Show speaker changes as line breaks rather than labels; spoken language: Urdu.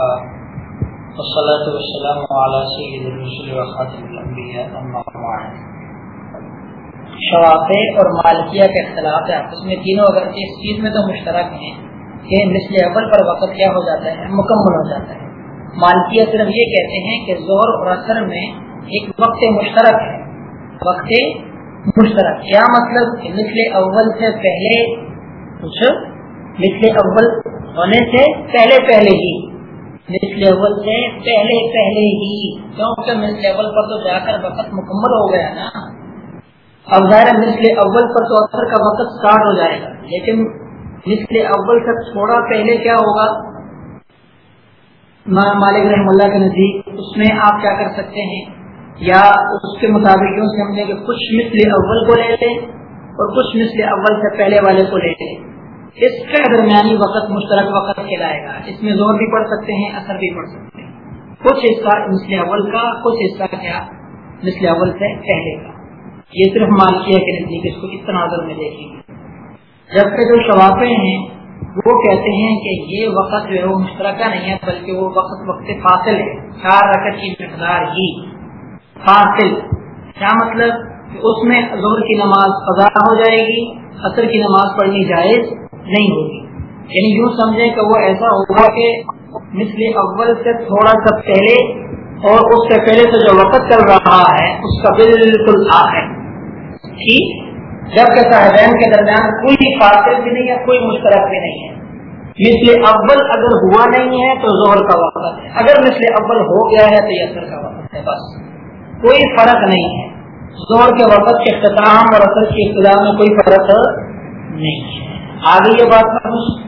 والصلاة والسلام على سيد الرسل وخاتم الأنبياء، أما بعد. شوافع اور مالکیہ کے اختلاف ہے. آپس میں تینوں اگر اس چیز میں تو مشترک ہیں. کہ مثل اول پر وقت کیا ہو جاتا ہے؟ مکمل ہو جاتا ہے. مالکیہ صرف یہ کہتے ہیں کہ زور اور اثر میں ایک وقت مشترک ہے. وقت مشترک. کیا مطلب؟ کہ مثل اول سے پہلے کچھ مثل اول ہونے سے پہلے پہلے ہی. مثل اول سے پہلے پہلے ہی، کیونکہ مثل اول پر تو جا کر وقت مکمل ہو گیا نا۔ اب ظاہر مثل اول پر تو اثر کا وقت اسٹارٹ ہو جائے گا۔ لیکن مثل اول سے تھوڑا پہلے کیا ہوگا؟ مالک رحم اللہ کے نزدیک اس میں آپ کیا کر سکتے ہیں؟ یا اس کے مطابق یوں سمجھیں کہ کچھ مثل اول کو لے لیں اور کچھ مثل اول سے پہلے والے کو لے لیں۔ اس کا درمیانی وقت مشترک وقت کہلائے گا۔ اس میں زور بھی پڑھ سکتے ہیں، اثر بھی پڑھ سکتے ہیں۔ کچھ حصہ مثل اول کا، کچھ حصہ کیا مثل اول سے پہلے کا۔ یہ صرف مالکیہ کے نزدیک اس کو اس تناظر میں دیکھیں گے۔ جبکہ جو شوافے ہیں، وہ کہتے ہیں کہ یہ وقت جو ہے وہ مشترکہ نہیں ہے، بلکہ وہ وقت وقت فاصل ہے۔ چار رقط کی مقدار ہی۔ فاصل۔ کیا مطلب؟ کہ اس میں زور کی نماز قضا ہو جائے گی اثر کی نماز پڑھنی جائز نہیں ہوگی۔ یعنی یوں سمجھیں کہ وہ ایسا ہوگا کہ مثل اول سے تھوڑا سا پہلے اور اس سے پہلے سے جو وقت چل رہا ہے، اس کا بالکل آخر۔ ٹھیک جبکہ صاحبین کے درمیان کوئی فاصل بھی نہیں ہے، کوئی مشترک بھی نہیں ہے۔ مثل اول اگر ہوا نہیں ہے تو زہر کا وقت ہے۔ اگر مثل اول ہو گیا ہے تو یہ اثر کا وقت ہے، بس۔ کوئی فرق نہیں ہے۔ زہر کے وقت کے اختتام اور اثر کی ابتدا میں کوئی فرق نہیں ہے۔ آگے یہ بات